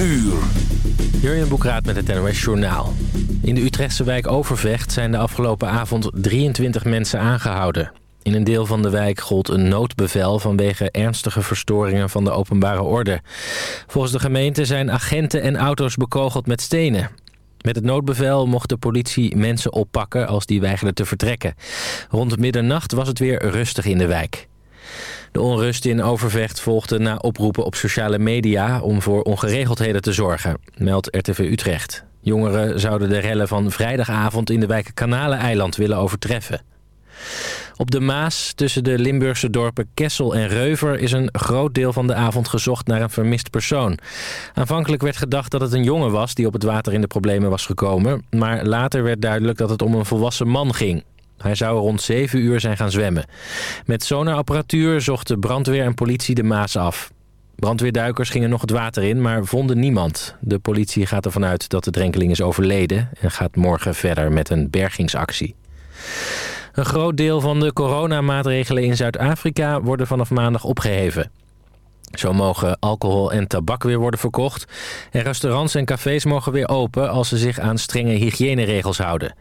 uur. Jurjen Boekraat met het NOS Journaal. In de Utrechtse wijk Overvecht zijn de afgelopen avond 23 mensen aangehouden. In een deel van de wijk gold een noodbevel vanwege ernstige verstoringen van de openbare orde. Volgens de gemeente zijn agenten en auto's bekogeld met stenen. Met het noodbevel mocht de politie mensen oppakken als die weigerden te vertrekken. Rond middernacht was het weer rustig in de wijk. De onrust in Overvecht volgde na oproepen op sociale media... om voor ongeregeldheden te zorgen, meldt RTV Utrecht. Jongeren zouden de rellen van vrijdagavond in de wijk Kanaleneiland willen overtreffen. Op de Maas, tussen de Limburgse dorpen Kessel en Reuver... is een groot deel van de avond gezocht naar een vermist persoon. Aanvankelijk werd gedacht dat het een jongen was... die op het water in de problemen was gekomen. Maar later werd duidelijk dat het om een volwassen man ging. Hij zou rond 7 uur zijn gaan zwemmen. Met sonarapparatuur zochten brandweer en politie de Maas af. Brandweerduikers gingen nog het water in, maar vonden niemand. De politie gaat ervan uit dat de drenkeling is overleden... en gaat morgen verder met een bergingsactie. Een groot deel van de coronamaatregelen in Zuid-Afrika worden vanaf maandag opgeheven. Zo mogen alcohol en tabak weer worden verkocht. En restaurants en cafés mogen weer open als ze zich aan strenge hygiëneregels houden.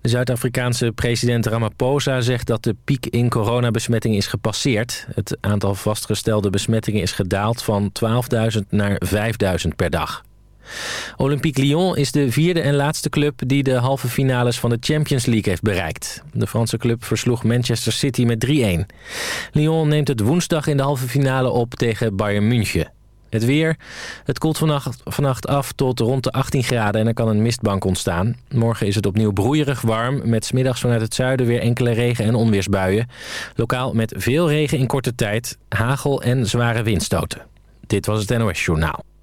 De Zuid-Afrikaanse president Ramaphosa zegt dat de piek in coronabesmetting is gepasseerd. Het aantal vastgestelde besmettingen is gedaald van 12.000 naar 5.000 per dag. Olympique Lyon is de vierde en laatste club die de halve finales van de Champions League heeft bereikt. De Franse club versloeg Manchester City met 3-1. Lyon neemt het woensdag in de halve finale op tegen Bayern München. Het weer. Het koelt vannacht, vannacht af tot rond de 18 graden en er kan een mistbank ontstaan. Morgen is het opnieuw broeierig warm, met smiddags vanuit het zuiden weer enkele regen- en onweersbuien. Lokaal met veel regen in korte tijd, hagel en zware windstoten. Dit was het NOS Journaal.